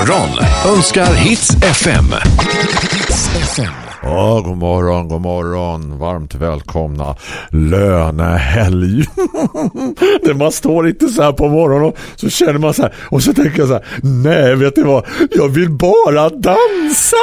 morgon önskar Hits FM. Ja, god morgon, god morgon. Varmt välkomna. Lönehelg. det man står inte så här på morgonen och så känner man så här. Och så tänker jag så här, nej vet du vad? Jag vill bara dansa!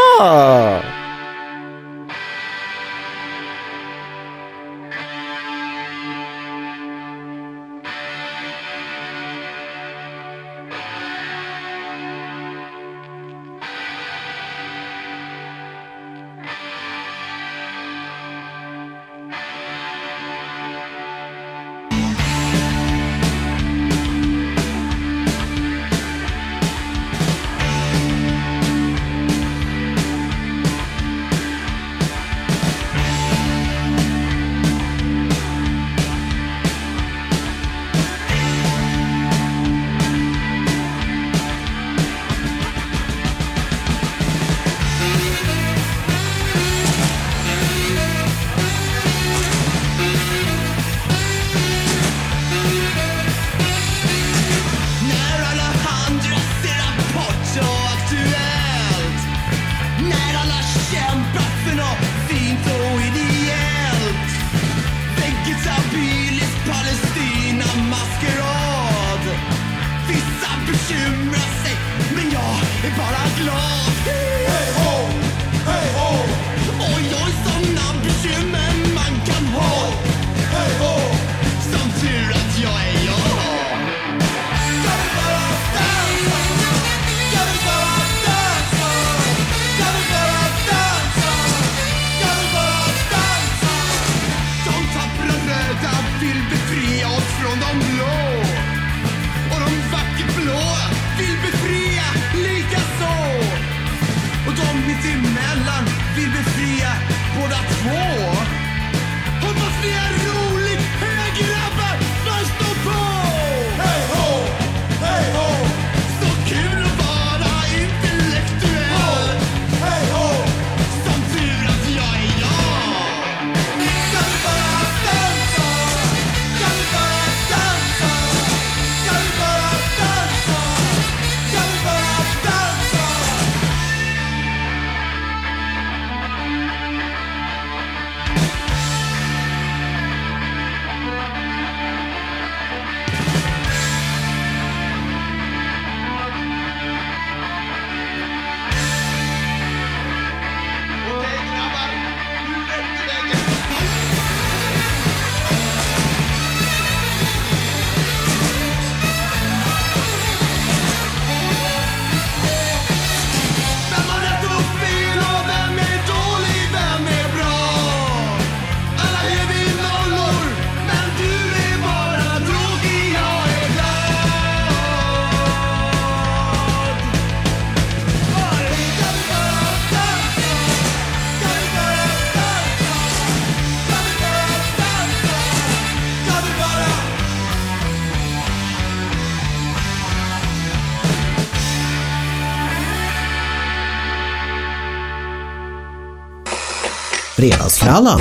Fredagsfrallan.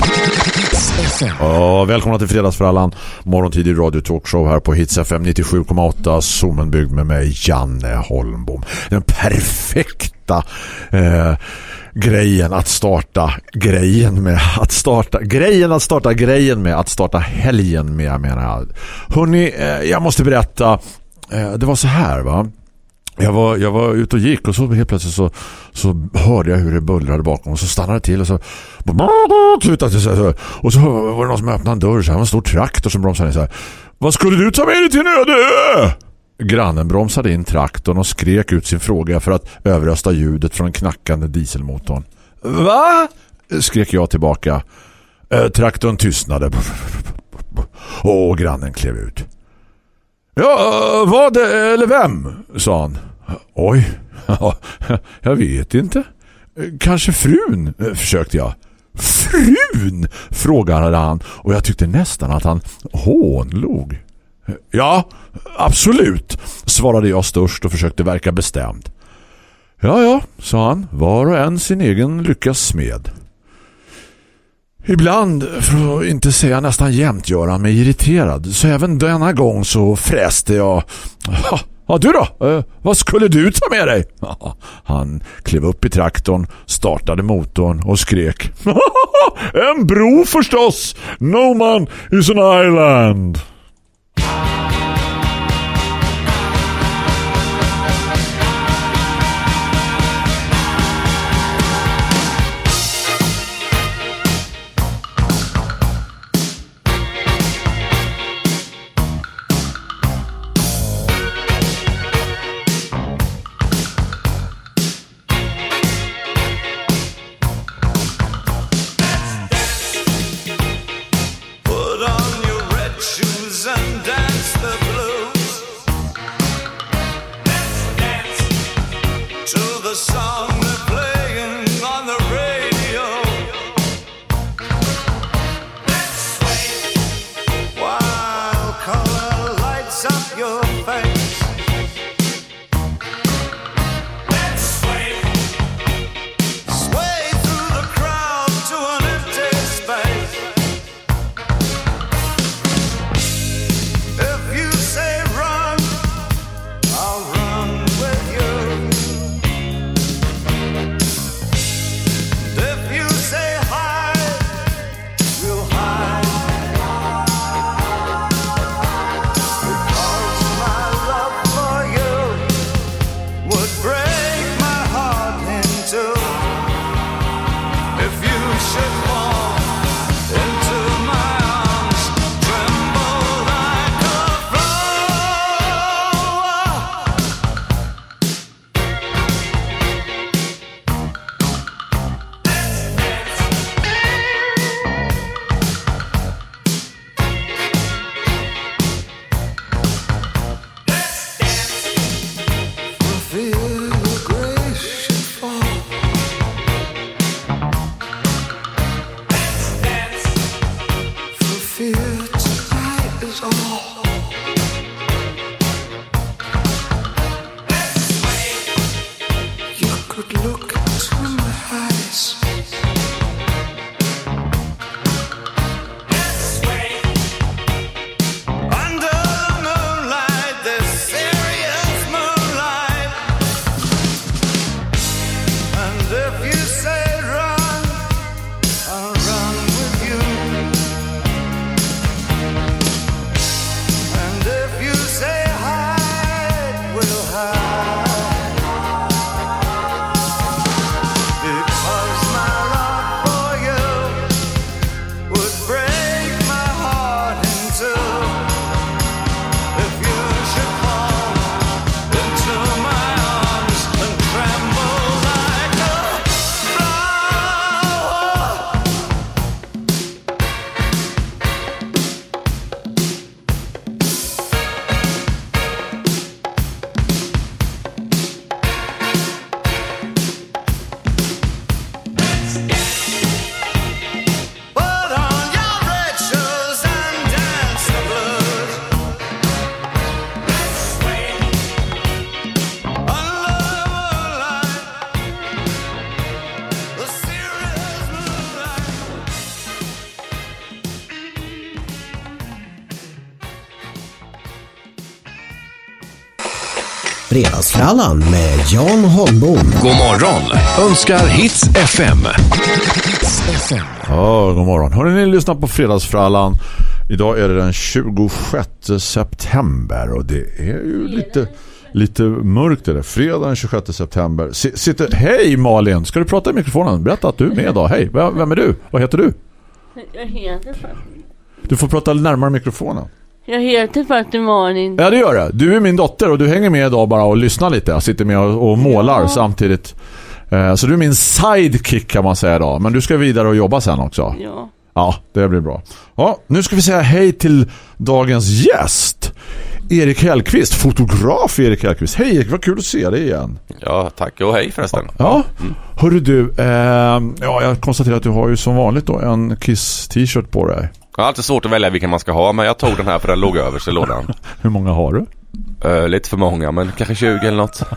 Ja, välkomna till Fredagsfrallan. Morgontid i radio talkshow här på Hits FM 97,8. Sommenbygd med mig, Janne Holmbom. Den perfekta eh, grejen att starta grejen med att starta grejen att starta grejen med att starta helgen med menar jag. Hörrni, eh, jag måste berätta eh, det var så här va jag var, jag var ute och gick och så helt plötsligt så, så hörde jag hur det bullrade bakom och så stannade det till och så tutade så här, och så var det någon som öppnade en dörr så här, en stor traktor som bromsade in så här. Vad skulle du ta med dig till en öde ö? Grannen bromsade in traktorn och skrek ut sin fråga för att överrösta ljudet från den knackande dieselmotorn. Va? skrek jag tillbaka. Eh, traktorn tystnade. Och grannen klev ut. Ja, vad eller vem? sa han. Oj, jag vet inte. Kanske frun, försökte jag. Frun? frågade han och jag tyckte nästan att han hånlog. Ja, absolut, svarade jag störst och försökte verka bestämd. Ja, ja, sa han. Var och en sin egen lyckas smed. Ibland, för att inte säga nästan jämt, gör han mig irriterad. Så även denna gång så fräste jag... Ha, Ja, du då? Eh, vad skulle du ta med dig? Han klev upp i traktorn, startade motorn och skrek. en bro förstås! No man is an island! Fredagsfrallan med Jan Holmbom. God morgon önskar Hits FM. Ja, god morgon. Har ni lyssnat på Fredagsfrallan? Idag är det den 26 september och det är ju lite, lite mörkt är det. Fredag den 26 september. S- Sitter, hej Malin, ska du prata i mikrofonen? Berätta att du är med idag. Hej, vem vem är du? Vad heter du? Jag heter faktiskt... Du får prata närmare mikrofonen. Jag heter faktiskt Malin. Ja, det gör det. Du är min dotter och du hänger med idag bara och lyssnar lite. Jag sitter med och och målar Ja. samtidigt. Eh, Så du är min sidekick kan man säga idag. Men du ska vidare och jobba sen också. Ja. Ja, det blir bra. Ja, nu ska vi säga hej till dagens gäst. Erik Hellqvist, fotograf Erik Hellqvist. Hej Erik, vad kul att se dig igen. Ja, tack och hej förresten. Ja, hörru du, eh, ja, jag konstaterar att du har ju som vanligt då en Kiss t-shirt på dig. Jag har alltid svårt att välja vilken man ska ha, men jag tog den här för den låg överst i lådan. Hur många har du? Uh, lite för många, men kanske 20 eller något.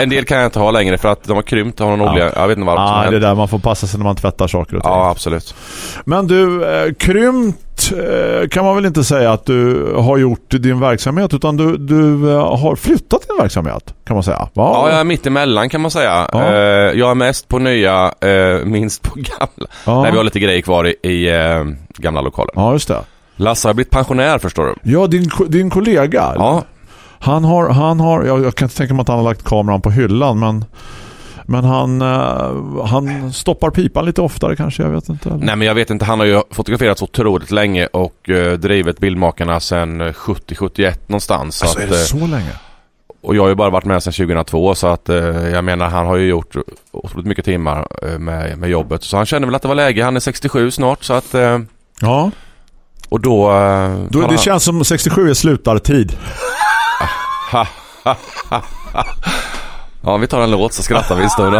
En del kan jag inte ha längre för att de har krympt av någon olika, jag vet inte vad som Ah, har det hänt. där man får passa sig när man tvättar saker och ting. Ja, absolut. Men du, eh, krympt eh, kan man väl inte säga att du har gjort din verksamhet utan du, du har flyttat din verksamhet kan man säga. Va? Ja, jag är mitt emellan kan man säga. Ja. Jag är mest på nya, minst på gamla. Ja. Nej, vi har lite grejer kvar i, i gamla lokaler. ja, just det. Lasse har blivit pensionär förstår du. Ja, din, din kollega. Ja, Han har, han har jag, jag kan inte tänka mig att han har lagt kameran på hyllan men, men han, eh, han stoppar pipan lite oftare kanske, jag vet inte. eller? nej men jag vet inte, han har ju fotograferat så otroligt länge och eh, drivit Bildmakarna sedan 70-71 någonstans. Så Alltså är att, det eh, så länge? Och jag har ju bara varit med sedan 2002 så att eh, jag menar han har ju gjort otroligt mycket timmar eh, med, med jobbet. Så han kände väl att det var läge. Han är 67 snart så att eh, Ja, och då... Eh, då, det känns som 67 är slutartid. Ja vi tar en låt så skrattar vi en stund.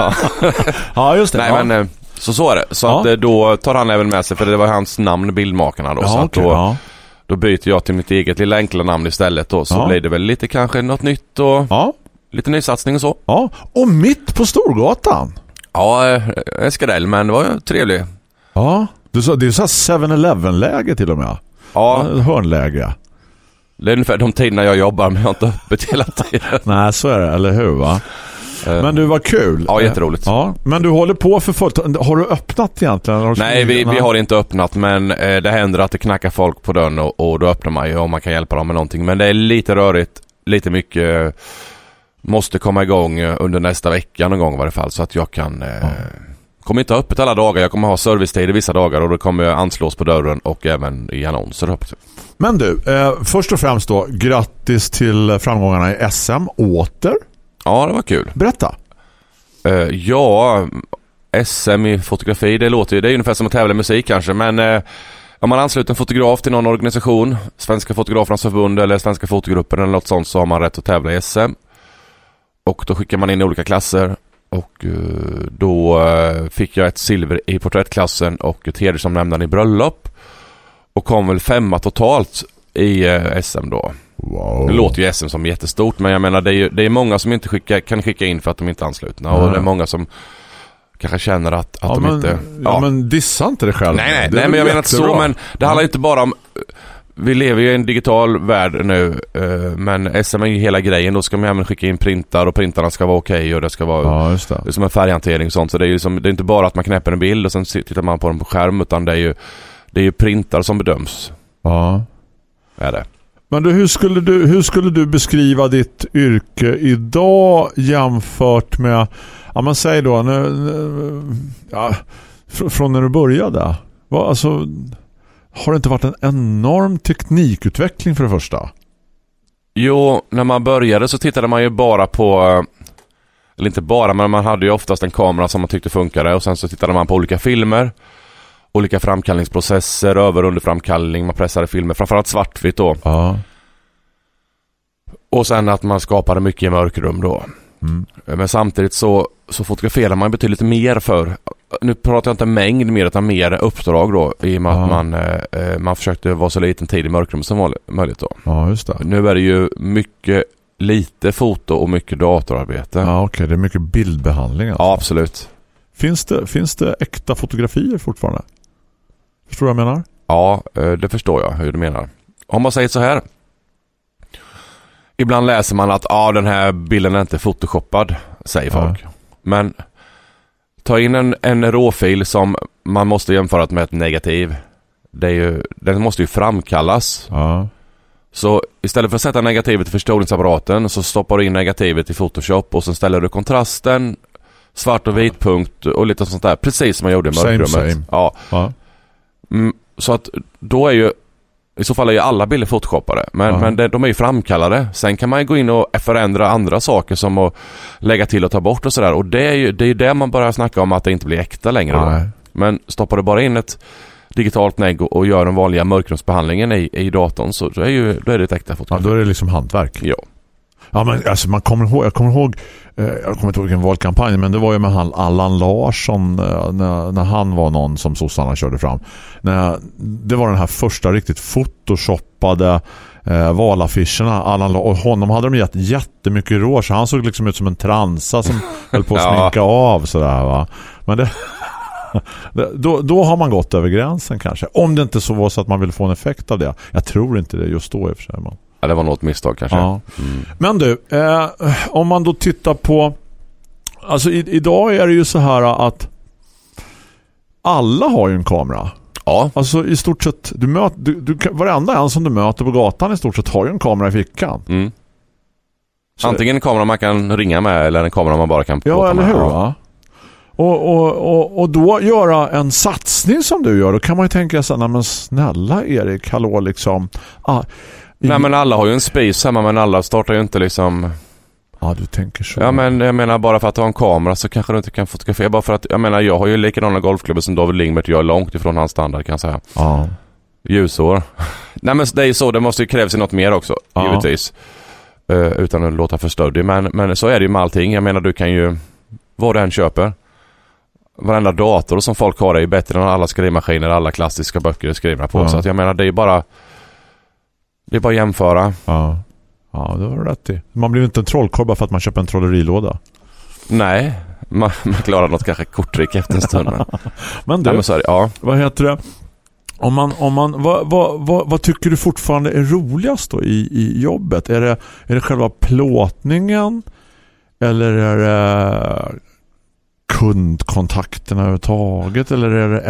Ja. Just det. Nej ja. men eh, så så är det. Så Ja. att eh, då tar han även med sig för det var hans namn Bildmakarna då. så ja, att okej, då, ja. då byter jag till mitt eget lilla enkla namn istället då. Så blir det väl lite kanske något nytt och Ja, lite nysatsning och så. ja. Och mitt på Storgatan. Ja, Eskadell men det var ju trevligt. Ja, du sa, det är så här 7-Eleven-läge till och med. Ja, Ja. Hörnläge. det är ungefär de tiderna jag jobbar men jag har inte öppet hela tiden. Nej, så är det, eller hur va? Eh, Men du var kul. Ja, jätteroligt. Ja, men du håller på för fullt. Har du öppnat egentligen? Har Nej, vi, vi har inte öppnat men eh, det händer att det knackar folk på dörren och, och då öppnar man ju om man kan hjälpa dem med någonting. Men det är lite rörigt, lite mycket. eh, Måste komma igång under nästa vecka någon gång i varje fall så att jag kan eh, Kommer inte ha öppet alla dagar. Jag kommer ha servicetider vissa dagar och då kommer jag anslås på dörren och även i annonser. hoppas jag. Men du, eh, först och främst då, grattis till framgångarna i SM åter. Ja, det var kul. Berätta. Eh, ja, SM i fotografi, det låter ju, det är ungefär som att tävla i musik kanske, men eh, om man ansluter en fotograf till någon organisation, Svenska Fotografernas Förbund eller Svenska Fotogruppen eller något sånt så har man rätt att tävla i SM. Och då skickar man in i olika klasser och eh, då eh, fick jag ett silver i porträttklassen och ett hedersomnämnande i bröllop. Och kom väl femma totalt i eh, SM då. Wow. Det låter ju SM som jättestort men jag menar det är, ju, det är många som inte skicka, kan skicka in för att de inte är anslutna och Ja. det är många som kanske känner att, att Ja, de men, inte... ja. men dissa inte dig själv. nej, nej, nej men jag menar inte så men det handlar inte bara om... Vi lever ju i en digital värld nu eh, men SM är ju hela grejen. Då ska man även skicka in printar och printarna ska vara okej och det ska vara... Ja, det. Som en färghantering och sånt så det är ju som, det är inte bara att man knäpper en bild och sen tittar man på den på skärm utan det är ju det är ju printar som bedöms. Ja. Är det. Men du, hur, skulle du, hur skulle du beskriva ditt yrke idag jämfört med, ja men säg då, nu, ja, fr- från när du började? Vad, alltså, har det inte varit en enorm teknikutveckling för det första? Jo, när man började så tittade man ju bara på eller inte bara, men man hade ju oftast en kamera som man tyckte funkade och sen så tittade man på olika filmer. Olika framkallningsprocesser, över och underframkallning, man pressade filmer, framförallt svartvitt då. Ja. Och sen att man skapade mycket i mörkrum då. Mm. Men samtidigt så, så fotograferar man betydligt mer för, nu pratar jag inte mängd mer utan mer uppdrag då i och med Ja. att man, eh, eh, man försökte vara så liten tid i mörkrum som möjligt då. Ja, just det. Nu är det ju mycket lite foto och mycket datorarbete. Ja, Ja, okej. Det är mycket bildbehandling. Alltså. absolut. Finns, det, finns det äkta fotografier fortfarande? Förstår du vad jag menar? Ja, eh, det förstår jag hur du menar. Om man säger så här. Ibland läser man att ah, den här bilden är inte photoshoppad, säger Ja. folk. Men ta in en, en råfil som man måste jämföra med ett negativ. Det är ju, den måste ju framkallas. Ja. Så istället för att sätta negativet i förstoringsapparaten så stoppar du in negativet i Photoshop och så ställer du kontrasten, svart och vit punkt och lite sånt där. Precis som man gjorde i Same, mörkrummet. same. Ja, Ja. mm, så att då är ju i så fall är ju alla bilder photoshoppade. Men, Ja. men det, de är ju framkallade. Sen kan man ju gå in och förändra andra saker som att lägga till och ta bort och sådär. Och det är ju det är det man börjar snacka om att det inte blir äkta längre. Nej. Men stoppar du bara in ett digitalt negg och, och gör den vanliga mörkrumsbehandlingen i, i datorn så då är, ju, då är det ett äkta ja, fotografi. då är det liksom hantverk. Ja. Ja, men alltså man kommer ihåg, jag kommer ihåg, eh, jag kommer inte ihåg vilken valkampanj, men det var ju med han Allan Larsson eh, när, när han var någon som sossarna körde fram. När, det var den här första riktigt photoshoppade eh, valaffischerna. Allan, La- och honom hade de gett jättemycket råd så han såg liksom ut som en transa som höll på att Ja. sminka av sådär va. Men det, då, då har man gått över gränsen kanske. Om det inte så var så att man vill få en effekt av det. Jag tror inte det just då i och för sig. Men, Ja, det var något misstag kanske. ja. Mm. men du, eh, om man då tittar på... Alltså i, idag är det ju så här att alla har ju en kamera. Ja, Alltså i stort sett, du möt, du, du, varenda en som du möter på gatan i stort sett har ju en kamera i fickan. mm. Antingen en kamera man kan ringa med eller en kamera man bara kan Ja, prata eller med. hur? Ja. Och, och, och, och då göra en satsning som du gör, då kan man ju tänka sig, nej men snälla Erik, hallå liksom. Ah, Nej men alla har ju en spis hemma men alla startar ju inte liksom Ja, du tänker så. Ja men jag menar bara för att har en kamera så kanske du inte kan fotografera bara för att jag menar jag har ju likadana golfklubbar som David Lingbert jag är långt ifrån hans standard kan jag säga. Ja. Ljusår. Nej men det är ju så, det måste ju krävas något mer också Ja. givetvis. Eh, utan att låta för stöddig men, men så är det ju med allting. Jag menar du kan ju vad du än köper. Varenda dator som folk har är ju bättre än alla skrivmaskiner, alla klassiska böcker är skrivna på. Ja. Så att jag menar det är bara det är bara att jämföra. Ja. Ja, det du rätt i. Man blir inte en trollkorv bara för att man köper en trollerilåda. Nej, man, man klarar något kanske korttrick efter en stund. Men, du, Nej, men det, ja. vad heter det? Om man, om man, vad, vad, vad, vad tycker du fortfarande är roligast då i, i jobbet? Är det, är det själva plåtningen? Eller är det kundkontakterna överhuvudtaget? Eller är det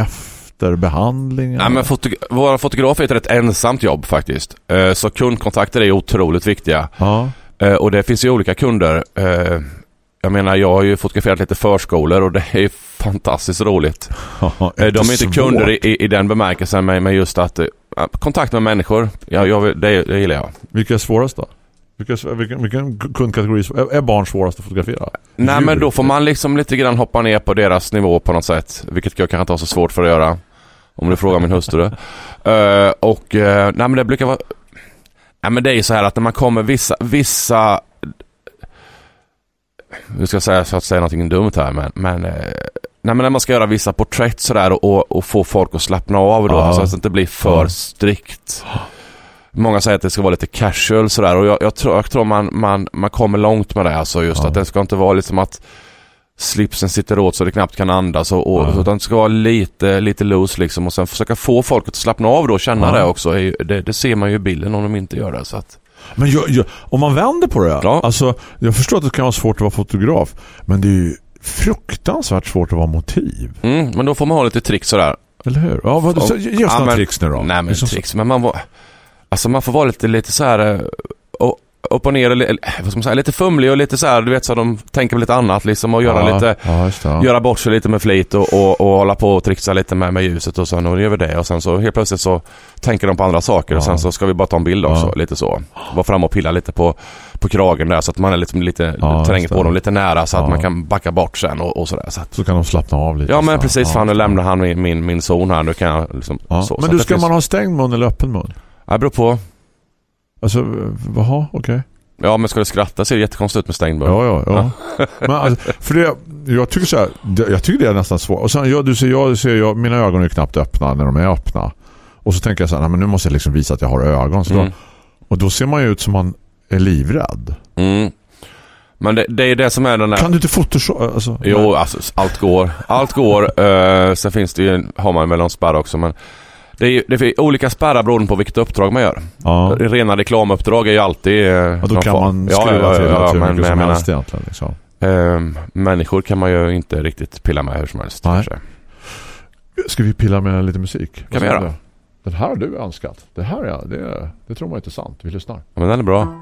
efterbehandlingen? Nej, men foto våra fotografer är ett rätt ensamt jobb faktiskt. Eh, Så kundkontakter är otroligt viktiga. Ja. Eh, Och det finns ju olika kunder. Eh, Jag menar, jag har ju fotograferat lite förskolor och det är fantastiskt roligt. Eh, De är inte kunder i, i, i den bemärkelsen men, just att kontakt med människor, ja, jag, vill- det, det gillar jag. Vilka är svårast då? Vilken, vilken kundkategori är, är barn svårast att fotografera? Nej Djur. men då får man liksom lite grann hoppa ner på deras nivå på något sätt. Vilket jag kanske inte har så svårt för att göra. Om du frågar min hustru. Eh, och eh, nej men det brukar vara... Nej men det är ju så här att när man kommer vissa, vissa... Nu ska jag säga så att säga någonting dumt här men... men eh, nej men när man ska göra vissa porträtt sådär och, och, och få folk att slappna av då. Ja. Så att det inte blir för Ja. strikt. Många säger att det ska vara lite casual sådär och jag, jag tror, jag tror man, man, man kommer långt med det. Alltså just Ja. att det ska inte vara liksom att slipsen sitter åt så det knappt kan andas och, och Ja. utan det ska vara lite, lite loose liksom och sen försöka få folk att slappna av då och känna Ja. det också. Det, det ser man ju i bilden om de inte gör det. Så att, Men jag, jag, om man vänder på det, Ja. alltså, jag förstår att det kan vara svårt att vara fotograf, men det är ju fruktansvärt svårt att vara motiv. mm, men då får man ha lite tricks sådär. Eller hur? Ja, vad, så, ge oss Ja, några tricks nu då. Nej men tricks, men man var, Alltså man får vara lite, lite så här eh, och, upp och ner, eller, vad ska man säga, lite fumlig och lite så här, du vet så de tänker på lite annat liksom och göra ja, lite Ja, det. Ja. göra bort sig lite med flit och, och, och hålla på och trixa lite med, med ljuset och sen och gör vi det och sen så helt plötsligt så tänker de på andra saker och sen så ska vi bara ta en bild också, lite så. Vara fram och pilla lite på, på kragen där så att man är lite, lite tränger på dem lite nära så att man kan backa bort sen och, och sådär. Så att, Så kan de slappna av lite. ja men så. precis, fan nu lämnar han min, min, min zon här, nu kan jag liksom så. så Men att du, ska man ha stängd mun eller öppen mun? Det beror på. Alltså, jaha, okej. Ja men ska du skratta ser det jättekonstigt ut med stängd. Ja, ja, ja. Men alltså, för det, jag tycker så här, det, jag tycker det är nästan svårt. Och sen, jag, du ser, jag, du ser, jag, mina ögon är knappt öppna när de är öppna. Och så tänker jag så här, nej, men nu måste jag liksom visa att jag har ögon. Så Mm. då, och då ser man ju ut som man är livrädd. Mm. Men det, det är det som är den där... Kan du inte photoshop? Alltså, Jo, alltså allt går. Allt går. Uh, sen finns det ju, har man väl någon spärr också men det är, det är olika spärrar beroende på vilket uppdrag man gör. Ja. Rena reklamuppdrag är ju alltid... Uh, Ja, då kan man skruva till ja, hur men, mycket men, som jag helst egentligen. Liksom. ehm, människor kan man ju inte riktigt pilla med hur som helst. Nej. kanske. Ska vi pilla med lite musik? Vad vi göra. du? Den här har du önskat. Det här ja, det, det tror man inte är sant. Vi lyssnar. Ja, men den är bra.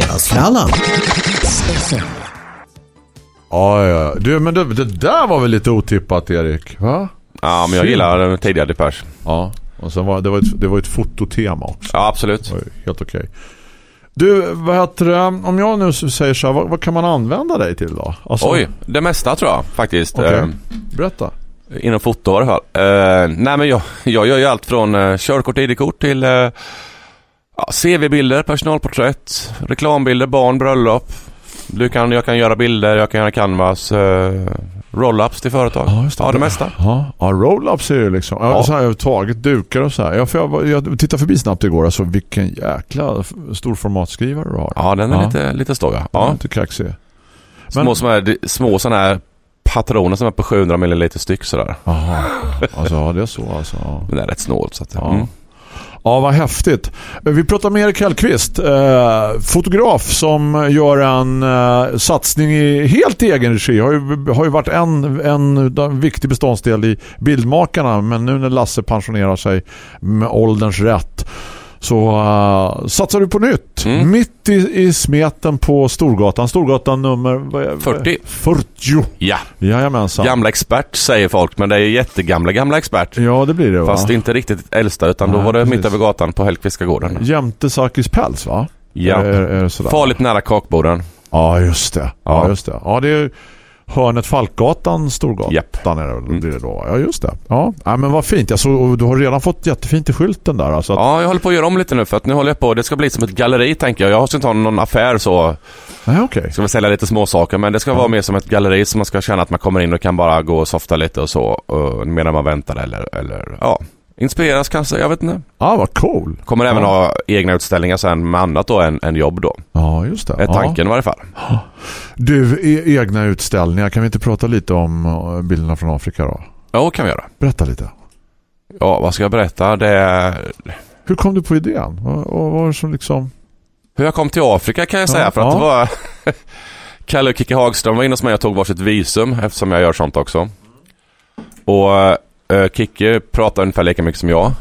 Fredagsfrallan. Ja, ja. Du, men det, det där var väl lite otippat Erik? Va? Ja, men jag gillar den tidigare Depeche. Ja. Och sen var det var ett, det var ett fototema också. Ja, absolut. Det var helt okej. Du, vad heter det? Om jag nu säger så här, vad, vad kan man använda dig till då? Alltså, Oj, det mesta tror jag faktiskt. Okej. Eh, Berätta. inom foto i alla fall. Eh, nej men jag, jag gör ju allt från eh, körkort, ID-kort till eh, ja, CV-bilder, personalporträtt, reklambilder, barn, bröllop. Du kan, jag kan göra bilder, jag kan göra canvas, eh, roll-ups till företag. Ja, det mesta. Ja, ja roll-ups är ju liksom. Ja. Ja. Så här överhuvudtaget, dukar och så här. Ja, jag, var- jag tittade förbi snabbt igår. Alltså vilken jäkla f- stor formatskrivare du har. Ja, den är Ja. lite, lite stor ja. Ja. ja. Inte kaxig. Små, som är, små sådana här patroner som är på 700 ml styck sådär. Jaha. Alltså, ja, det är så alltså. Ja. Men det är rätt snålt så att, Ja. mm. Ja, vad häftigt. Vi pratar med Erik Hellqvist, eh, fotograf som gör en eh, satsning i helt egen regi. Har ju, har ju varit en, en viktig beståndsdel i Bildmakarna, men nu när Lasse pensionerar sig med ålderns rätt så uh, satsar du på nytt. Mm. Mitt i, i smeten på Storgatan. Storgatan nummer är- 40. 40. Ja, Jajamensan. gamla expert säger folk men det är jättegamla gamla expert. Ja, det blir det va? Fast inte riktigt äldsta utan då Nej, var det precis. mitt över gatan på Hällkvistska gården. Jämte Sakis päls va? Ja. Är, är? Farligt nära kakborden. Ja, just det. Ja, Ja. just det. Ja, det är hörnet Falkgatan, Storgatan Japp. är det Mm. det då. Ja, just det. Ja, ja men vad fint. Jag såg, du har redan fått jättefint i skylten där. Alltså att, Ja, jag håller på att göra om lite nu för att nu håller jag på. Det ska bli som ett galleri tänker jag. Jag ska inte ha någon affär så. Nej, okej. Ska vi sälja lite små saker men det ska vara mer som ett galleri så man ska känna att man kommer in och kan bara gå och softa lite och så. Medan man väntar eller, eller ja. Inspireras kanske, jag vet inte. Ja, vad cool. Kommer även ha egna utställningar sen med annat då än, än jobb då. Ja, just det. Är tanken i varje fall. Du, e- egna utställningar. Kan vi inte prata lite om eh, bilderna från Afrika då? Ja, kan vi göra. Berätta lite. Ja, vad ska jag berätta? Det Hur kom du på idén? Vad, var det som liksom... hur jag kom till Afrika kan jag Ja, säga. För att det var Kalle och Kicke Hagström var inne hos mig och tog varsitt visum eftersom jag gör sånt också. Och uh, Kicke pratar ungefär lika mycket som jag.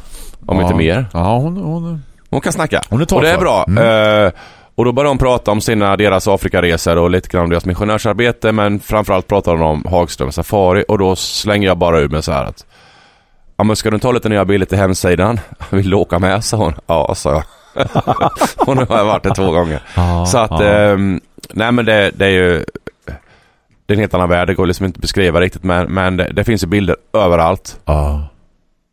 Om ja. inte mer. Ja, hon... hon Hon kan snacka. Hon är och det är bra. Mm. Eh, och då började de prata om sina, deras Afrikaresor och lite grann om deras missionärsarbete. Men framförallt pratade de om Hagström Safari. Och då slänger jag bara ur mig så här att Ja men ska du ta lite nya bilder till hemsidan? Vill du åka med? sa hon. Ja, sa jag. och nu har jag varit det två gånger. Ja, Så att, ja. ehm, nej men det, det är ju Det är en helt annan värld, det går liksom inte att beskriva riktigt men, men det, det finns ju bilder överallt. ja.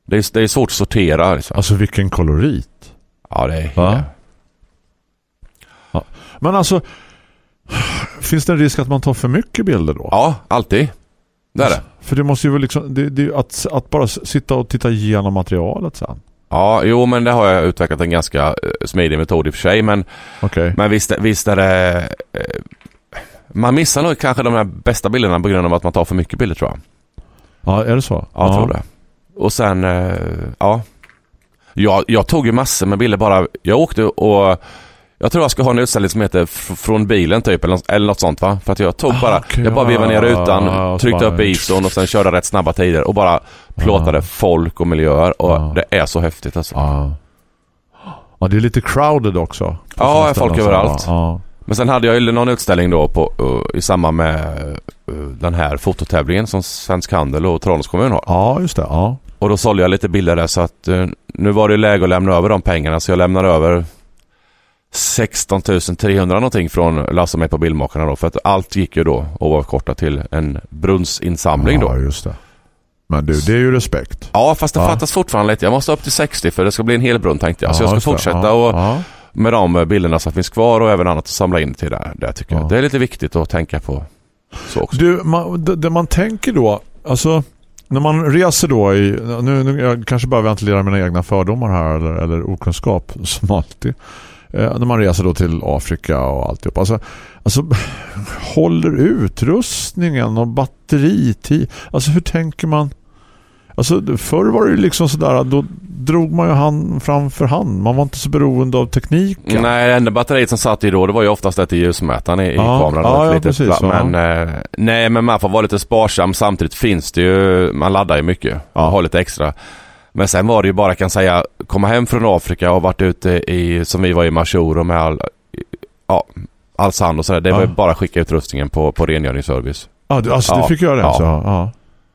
Det är, det är svårt att sortera liksom. Alltså vilken kolorit. Ja det är... Va? Men alltså... Finns det en risk att man tar för mycket bilder då? Ja, alltid. Det är det. För det måste ju väl liksom... Det, det, att, att bara sitta och titta igenom materialet sen. Ja, jo men det har jag utvecklat en ganska eh, smidig metod i och för sig. Men, Okej. men visst, visst är det... Man missar nog kanske de här bästa bilderna på grund av att man tar för mycket bilder tror jag. Ja, är det så? Ja, jag tror det. Och sen, eh, ja. Jag, jag tog ju massor med bilder bara. Jag åkte och jag tror jag ska ha en utställning som heter Från bilen typ eller något, eller något sånt va? För att jag tog bara, okej, jag bara vevade ner ja, rutan, ja, tryckte så bara- upp ISOn och sen körde rätt snabba tider och bara plåtade folk och miljöer och det är så häftigt alltså. Ja. Ja, det är lite crowded också. Ja, folk överallt. Ja. Men sen hade jag ju någon utställning då på, uh, i samband med uh, den här fototävlingen som Svensk Handel och Tranås kommun har. ja, just det. Ja. Och då sålde jag lite bilder där så att eh, nu var det läge att lämna över de pengarna så jag lämnar över 16 300 någonting från Lasse och mig på Bildmakarna då för att allt gick ju då och var kortat till en brunnsinsamling Ja, då. just det. Men du, det är ju respekt. Ja fast det Ja. fattas fortfarande lite. Jag måste upp till 60 för det ska bli en hel brunn tänkte jag. så jag ska fortsätta ja. och Ja. Med de bilderna som finns kvar och även annat att samla in till det, det tycker Ja. jag. Det är lite viktigt att tänka på så också. Du, man, det, det man tänker då, alltså när man reser då i, nu, nu jag kanske bara ventilerar mina egna fördomar här eller, eller okunskap som alltid. eh, när man reser då till Afrika och alltihop. Alltså, alltså håller utrustningen och batteritid. Alltså hur tänker man? Alltså förr var det liksom sådär då drog man ju hand framför hand. Man var inte så beroende av tekniken. Nej, det enda batteriet som satt i då det var ju oftast ett i ljusmätaren i, i Ja, kameran. ja, ja, litet precis. Men, eh, nej, men man får vara lite sparsam. Samtidigt finns det ju, man laddar ju mycket. Ja. Ja. Har lite extra. Men sen var det ju bara kan säga, komma hem från Afrika och varit ute i, som vi var i Majuro med all, ja, all sand och sådär. Det var ju bara att skicka utrustningen på, på rengöringsservice. Ja, du, alltså du Ja, fick göra det ja. alltså? Ja.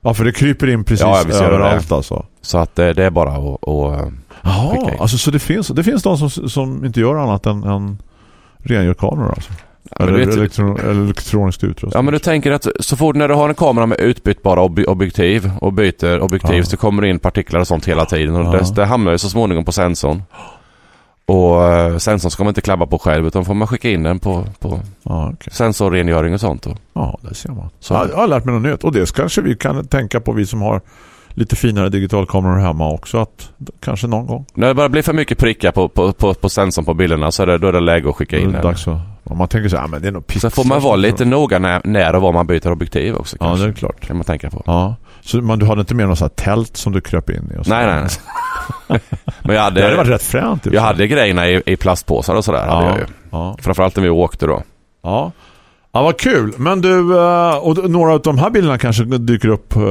Ja, för det kryper in precis Ja, gör det överallt alltså. Så att eh, det är bara att, att eh, Jaha, alltså så det finns, det finns de som, som inte gör annat än, än rengör kameror alltså? men eller vet- elektro, eller elektronisk utrustning? Ja men du tänker att så fort när du har en kamera med utbytbara ob- objektiv och byter objektiv Ja. så kommer det in partiklar och sånt hela tiden och Ja. det, det hamnar ju så småningom på sensorn. Och eh, sensorn ska man inte klabba på själv utan får man skicka in den på, på Ja, okej. sensorrengöring och sånt. Då. Ja, det ser man. Så. Ja, jag har lärt mig något nytt. Och det kanske vi kan tänka på, vi som har lite finare digitalkameror hemma också. Att kanske någon gång. När det börjar bli för mycket prickar på, på, på, på sensorn på bilderna så är det, då är det läge att skicka in den. att, om man tänker så här, men det är nog Så pixlar får man vara lite noga när, när och var man byter objektiv också Ja, kanske. det är klart. kan man tänka på. Ja. Så man, du hade inte med någon sån tält som du kröp in i? Och så. Nej, nej, nej. Men jag Det hade varit hade, rätt fränt. jag hade grejerna i, i plastpåsar och sådär. Hade ja. jag ju. Ja. Framförallt när vi åkte då. Ja. Ja, vad kul. Men du, eh, och några av de här bilderna kanske dyker upp eh,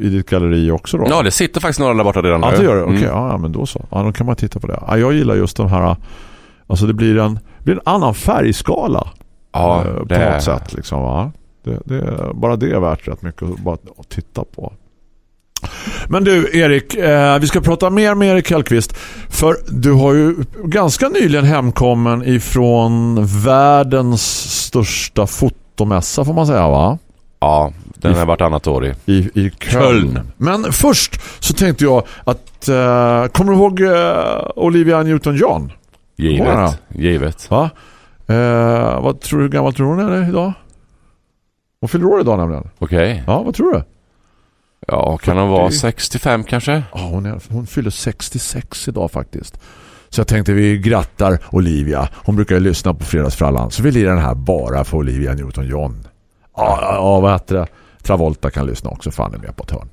i ditt galleri också då? Ja, det sitter faktiskt några där borta redan Ja, det gör det. Okej, Mm. ja, ja, men då så. Ja, då kan man titta på det. Ja, jag gillar just de här, alltså det blir en, det blir en annan färgskala Ja, eh, på det något sätt liksom va. Det, det, bara det är värt rätt mycket att bara att titta på. Men du Erik, eh, vi ska prata mer med Erik Hellqvist för du har ju ganska nyligen hemkommen ifrån världens största fotomässa får man säga va? Ja, den är vartannat år i. i, i Köln. Köln. Men först så tänkte jag att eh, kommer du ihåg eh, Olivia Newton-John? Givet. Givet. Va? Eh, vad tror du, hur gammal tror hon är idag? Hon fyller år idag nämligen. Okej. Ja, vad tror du? Ja, kan hon vara 40? 65 kanske? Ja, hon, är, hon fyller 66 idag faktiskt. Så jag tänkte vi grattar Olivia. Hon brukar ju lyssna på Fredagsfrallan. Så vi lirar den här bara för Olivia Newton-John. Ja, ja, vad heter det? Travolta kan lyssna också för han är med på ett hörn.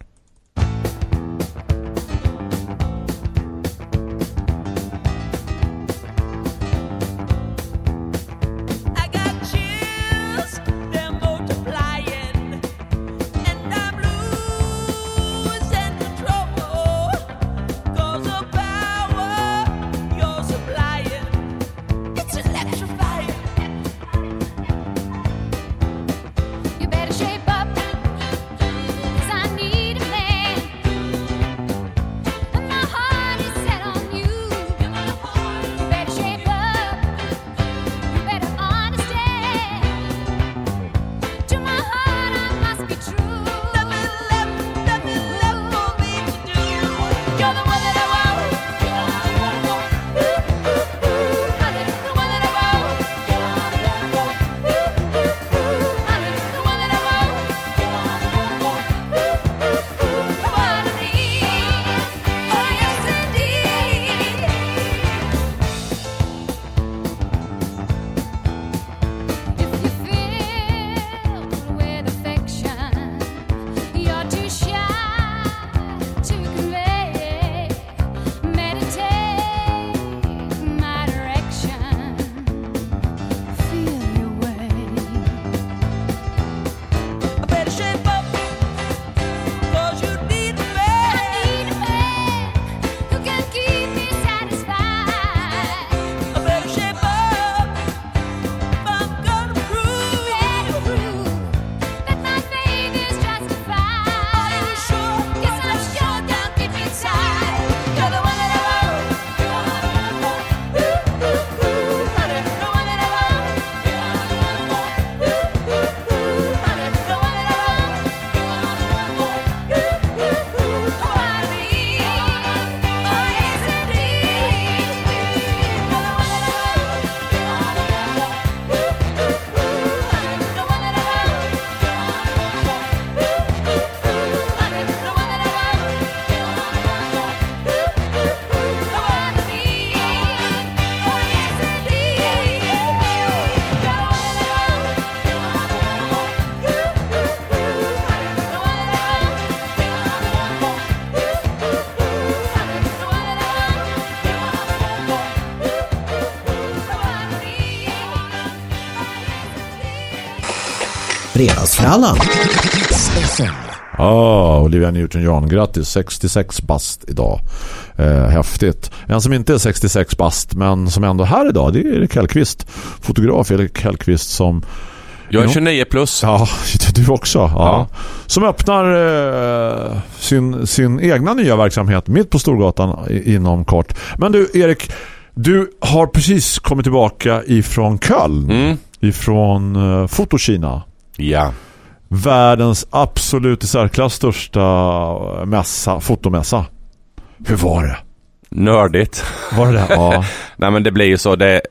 Fredagsfrallan. Ja, Olivia Newton-John, grattis. 66 bast idag. Eh, häftigt. En som inte är 66 bast men som ändå är här idag, det är Erik Hellqvist. Fotograf Erik Hellqvist som... Jag är Jo. 29 plus. Ja, du också. Ja. Ja. Som öppnar eh, sin, sin egna nya verksamhet mitt på Storgatan inom kort. Men du, Erik, du har precis kommit tillbaka ifrån Köln. Mm. Ifrån eh, Fotokina. Ja. Världens absolut i särklass största mässa, fotomässa. Hur var det? Nördigt. Var det det? Ja. Nej men det blir ju så. Det...